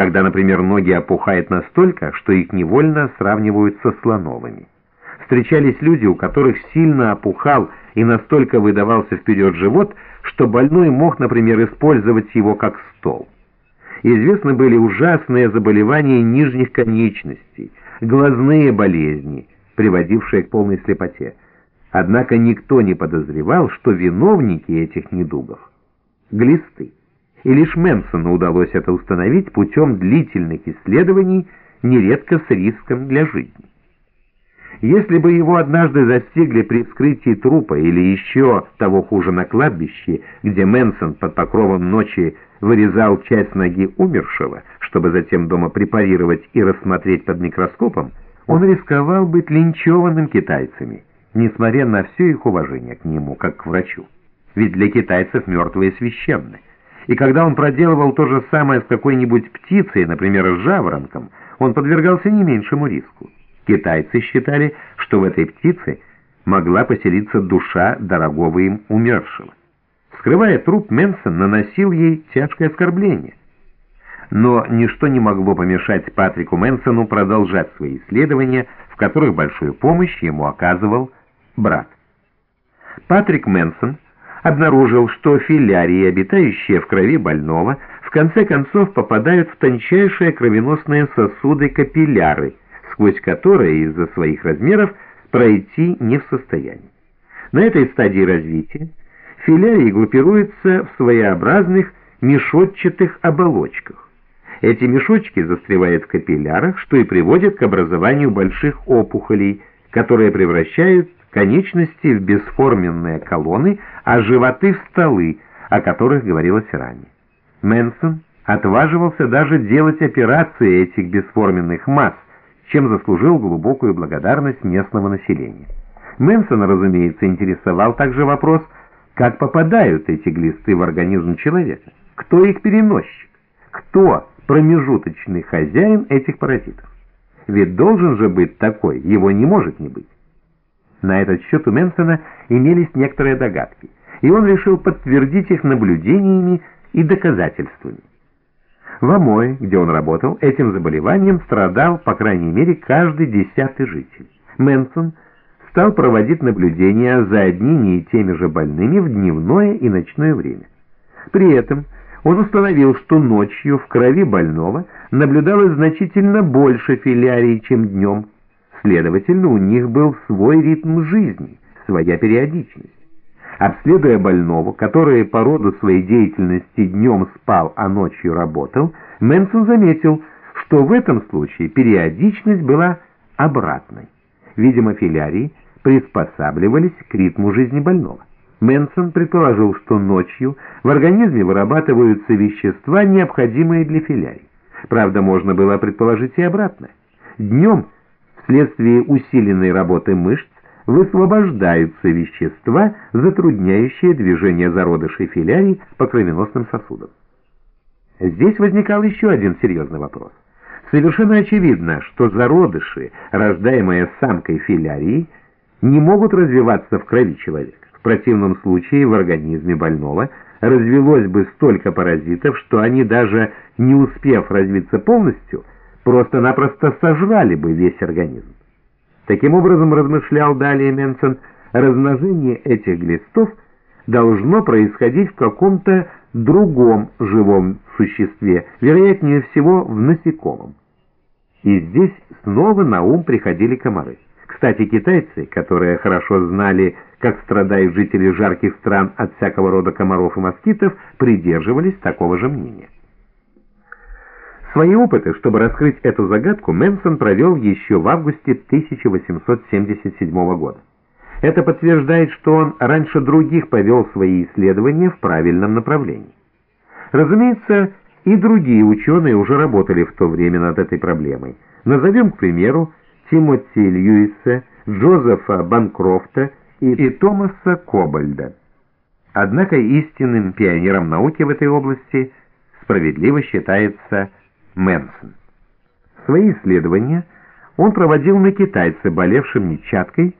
когда, например, ноги опухают настолько, что их невольно сравнивают со слоновыми. Встречались люди, у которых сильно опухал и настолько выдавался вперед живот, что больной мог, например, использовать его как стол. Известны были ужасные заболевания нижних конечностей, глазные болезни, приводившие к полной слепоте. Однако никто не подозревал, что виновники этих недугов – глисты. И лишь Мэнсону удалось это установить путем длительных исследований, нередко с риском для жизни. Если бы его однажды застигли при вскрытии трупа или еще того хуже на кладбище, где Мэнсон под покровом ночи вырезал часть ноги умершего, чтобы затем дома препарировать и рассмотреть под микроскопом, он рисковал быть линчеванным китайцами, несмотря на все их уважение к нему, как к врачу. Ведь для китайцев мертвые священны. И когда он проделывал то же самое с какой-нибудь птицей, например, с жаворонком, он подвергался не меньшему риску. Китайцы считали, что в этой птице могла поселиться душа дорогого им умершего. Скрывая труп, Мэнсон наносил ей тяжкое оскорбление. Но ничто не могло помешать Патрику Мэнсону продолжать свои исследования, в которых большую помощь ему оказывал брат. Патрик Мэнсон обнаружил, что филярии, обитающие в крови больного, в конце концов попадают в тончайшие кровеносные сосуды капилляры, сквозь которые из-за своих размеров пройти не в состоянии. На этой стадии развития филярии группируются в своеобразных мешочатых оболочках. Эти мешочки застревают в капиллярах, что и приводит к образованию больших опухолей, которые превращают конечности в бесформенные колонны, а животы в столы, о которых говорилось ранее. Мэнсон отваживался даже делать операции этих бесформенных масс, чем заслужил глубокую благодарность местного населения. Мэнсона, разумеется, интересовал также вопрос, как попадают эти глисты в организм человека, кто их переносчик, кто промежуточный хозяин этих паразитов. Ведь должен же быть такой, его не может не быть. На этот счет у Мэнсона имелись некоторые догадки, и он решил подтвердить их наблюдениями и доказательствами. В Амое, где он работал, этим заболеванием страдал, по крайней мере, каждый десятый житель. Мэнсон стал проводить наблюдения за одними и теми же больными в дневное и ночное время. При этом он установил, что ночью в крови больного наблюдалось значительно больше филярий, чем днем. Следовательно, у них был свой ритм жизни, своя периодичность. Обследуя больного, который по роду своей деятельности днем спал, а ночью работал, Мэнсон заметил, что в этом случае периодичность была обратной. Видимо, филярии приспосабливались к ритму жизни больного. Мэнсон предположил, что ночью в организме вырабатываются вещества, необходимые для филярий. Правда, можно было предположить и обратное. Днем, вследствие усиленной работы мышц, высвобождаются вещества, затрудняющие движение зародышей филярий по кровеносным сосудам. Здесь возникал еще один серьезный вопрос. Совершенно очевидно, что зародыши, рождаемые самкой филярии, не могут развиваться в крови человека. В противном случае в организме больного развелось бы столько паразитов, что они, даже не успев развиться полностью, просто-напросто сожрали бы весь организм. Таким образом, размышлял далее Менсон, размножение этих глистов должно происходить в каком-то другом живом существе, вероятнее всего в насекомом. И здесь снова на ум приходили комары. Кстати, китайцы, которые хорошо знали, как страдают жители жарких стран от всякого рода комаров и москитов, придерживались такого же мнения. Свои опыты, чтобы раскрыть эту загадку, Мэнсон провел еще в августе 1877 года. Это подтверждает, что он раньше других повел свои исследования в правильном направлении. Разумеется, и другие ученые уже работали в то время над этой проблемой. Назовем, к примеру, Тимоти Льюиса, Джозефа Банкрофта и, и Томаса Кобальда. Однако истинным пионером науки в этой области справедливо считается Мэнсон. Свои исследования он проводил на китайце, болевшем нечаткой,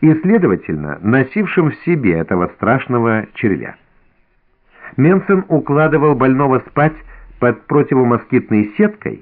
и, следовательно, носившем в себе этого страшного червя. Менсон укладывал больного спать под противомоскитной сеткой